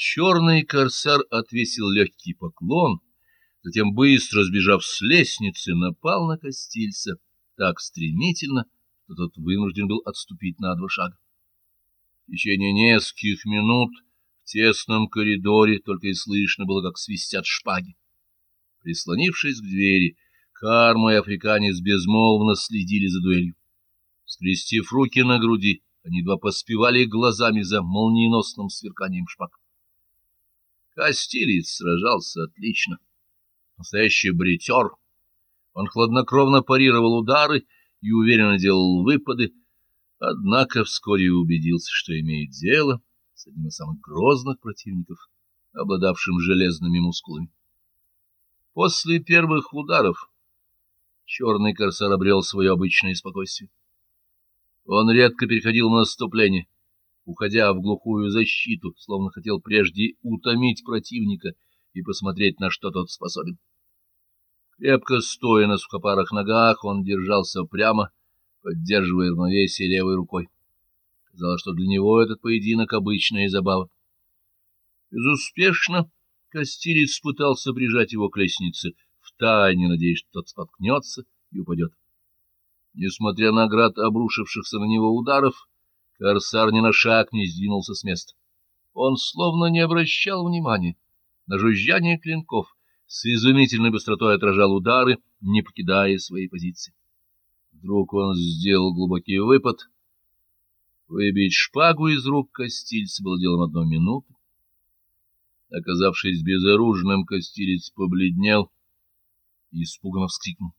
Черный корсар отвесил легкий поклон, затем, быстро сбежав с лестницы, напал на Костильца так стремительно, что тот вынужден был отступить на два шага. В течение нескольких минут в тесном коридоре только и слышно было, как свистят шпаги. Прислонившись к двери, Карма и африканец безмолвно следили за дуэлью. Скрестив руки на груди, они два поспевали глазами за молниеносным сверканием шпаг. Костилец сражался отлично. Настоящий бритер. Он хладнокровно парировал удары и уверенно делал выпады, однако вскоре убедился, что имеет дело с одним из самых грозных противников, обладавшим железными мускулами. После первых ударов черный корсар обрел свое обычное спокойствие. Он редко переходил на наступление, уходя в глухую защиту, словно хотел прежде утомить противника и посмотреть, на что тот способен. Крепко стоя на сухопарах ногах, он держался прямо, поддерживая равновесие левой рукой. Казалось, что для него этот поединок — обычная забава. Безуспешно Костилец пытался прижать его к лестнице, втайне надеясь, что тот споткнется и упадет. Несмотря на град обрушившихся на него ударов, Корсар ни на шаг не сдвинулся с места. Он словно не обращал внимания на жужжание клинков, с изумительной быстротой отражал удары, не покидая своей позиции. Вдруг он сделал глубокий выпад. Выбить шпагу из рук Костильца было делом одной минуты. Оказавшись безоружным, Костилец побледнел и испуганно вскрикнул.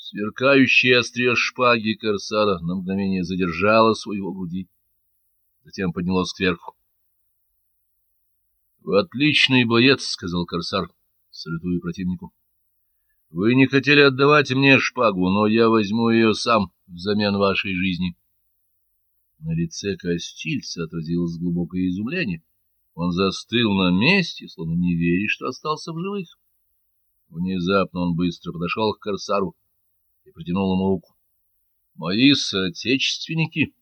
Сверкающее острие шпаги корсара на мгновение задержало своего груди, затем поднялось кверху. — Вы отличный боец, — сказал корсар, салютуя противнику. — Вы не хотели отдавать мне шпагу, но я возьму ее сам взамен вашей жизни. На лице Костильца отразилось глубокое изумление. Он застыл на месте, словно не веря, что остался в живых. Внезапно он быстро подошел к корсару и протянул ему руку. Мои соотечественники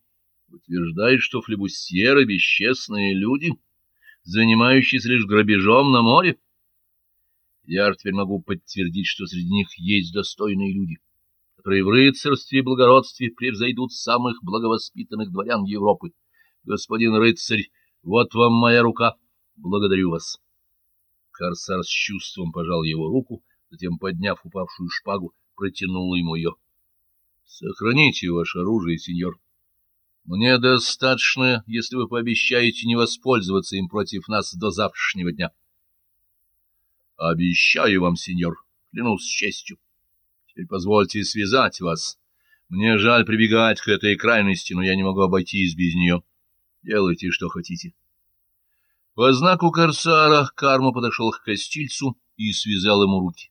утверждают, что флебусьеры — бесчестные люди, занимающиеся лишь грабежом на море. Я теперь могу подтвердить, что среди них есть достойные люди, которые в рыцарстве и благородстве превзойдут самых благовоспитанных дворян Европы. Господин рыцарь, вот вам моя рука. Благодарю вас. Корсар с чувством пожал его руку, затем, подняв упавшую шпагу, протянул ему ее. — Сохраните ваше оружие, сеньор. Мне достаточно, если вы пообещаете не воспользоваться им против нас до завтрашнего дня. — Обещаю вам, сеньор, клянусь честью. Теперь позвольте связать вас. Мне жаль прибегать к этой крайности, но я не могу обойтись без нее. Делайте, что хотите. По знаку корсара Карма подошел к Костильцу и связал ему руки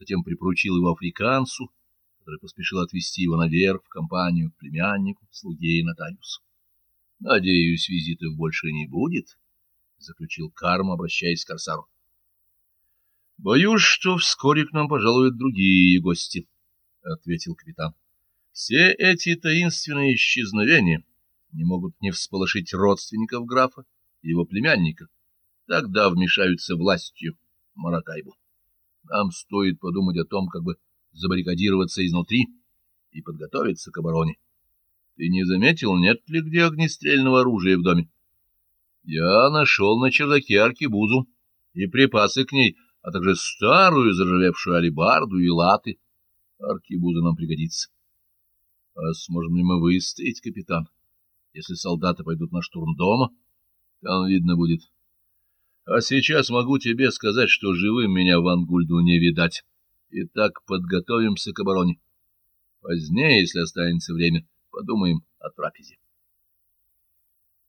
затем припоручил его африканцу, который поспешил отвезти его наверх в компанию к племяннику, слуге и нотариусу. — Надеюсь, визитов больше не будет, — заключил Карм, обращаясь к Корсару. — Боюсь, что вскоре к нам пожалуют другие гости, — ответил капитан. — Все эти таинственные исчезновения не могут не всполошить родственников графа и его племянника. Тогда вмешаются властью Маракайбу. Нам стоит подумать о том, как бы забаррикадироваться изнутри и подготовиться к обороне. Ты не заметил, нет ли где огнестрельного оружия в доме? Я нашел на чердаке аркебузу и припасы к ней, а также старую заржавевшую алебарду и латы. Аркебуза нам пригодится. А сможем ли мы выстоять, капитан? Если солдаты пойдут на штурм дома, там видно будет. А сейчас могу тебе сказать, что живым меня в Ангульду не видать. Итак, подготовимся к обороне. Позднее, если останется время, подумаем о трапезе.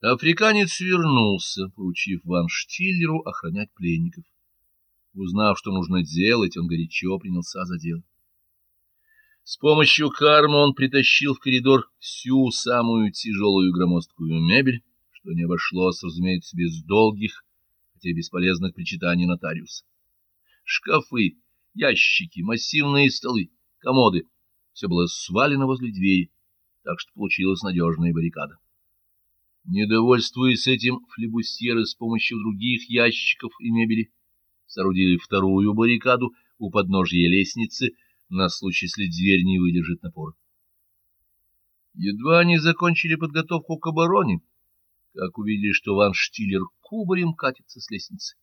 Африканец вернулся, поручив Ван Штиллеру охранять пленников. Узнав, что нужно делать, он горячо принялся за дело. С помощью кармы он притащил в коридор всю самую тяжелую громоздкую мебель, что не обошлось, разумеется, без долгих хотя бесполезных причитаний нотариуса. Шкафы, ящики, массивные столы, комоды — все было свалено возле двери, так что получилась надежная баррикада. Недовольствуясь этим, флебустьеры с помощью других ящиков и мебели соорудили вторую баррикаду у подножья лестницы на случай, если дверь не выдержит напора. Едва они закончили подготовку к обороне, как увидели, что Ван Штиллер кубарем катится с лестницы.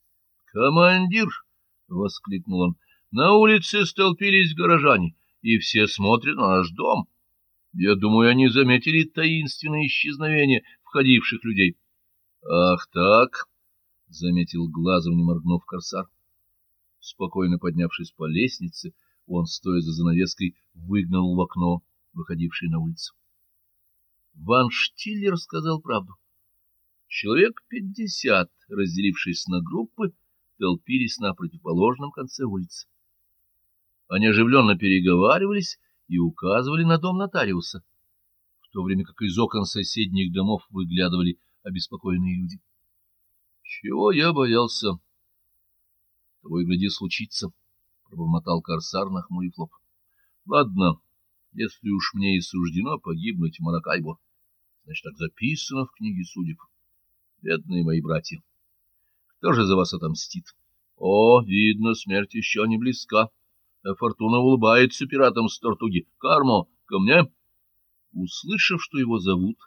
«Командир!» — воскликнул он. «На улице столпились горожане, и все смотрят на наш дом. Я думаю, они заметили таинственное исчезновение входивших людей». «Ах так!» — заметил глазом, не моргнув корсар. Спокойно поднявшись по лестнице, он, стоя за занавеской, выгнал в окно, выходившее на улицу. Ван Штиллер сказал правду. Человек пятьдесят, разделившись на группы, толпились на противоположном конце улицы. Они оживленно переговаривались и указывали на дом нотариуса, в то время как из окон соседних домов выглядывали обеспокоенные люди. Чего я боялся? Того и гляди случится, — пробормотал корсар, нахмурив лоб. — Ладно, если уж мне и суждено погибнуть в Маракайбо, значит, так записано в книге судеб. Бедные мои братья! Кто же за вас отомстит? О, видно, смерть еще не близка. А фортуна улыбается пиратам с Тортуги. Кармо, ко мне! Услышав, что его зовут,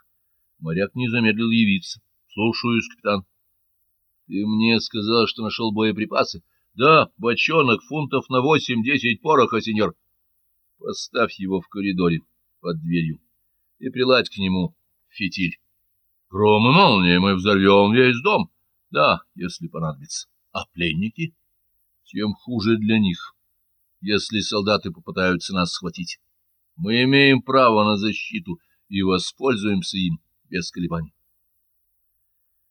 моряк не замедлил явиться. Слушаюсь, капитан. Ты мне сказал, что нашел боеприпасы? Да, бочонок фунтов на восемь-десять пороха, сеньор. Поставь его в коридоре под дверью и приладь к нему фитиль. Гром и молния, мы взорвем весь дом. Да, если понадобится. А пленники? Тем хуже для них, если солдаты попытаются нас схватить. Мы имеем право на защиту и воспользуемся им без колебаний.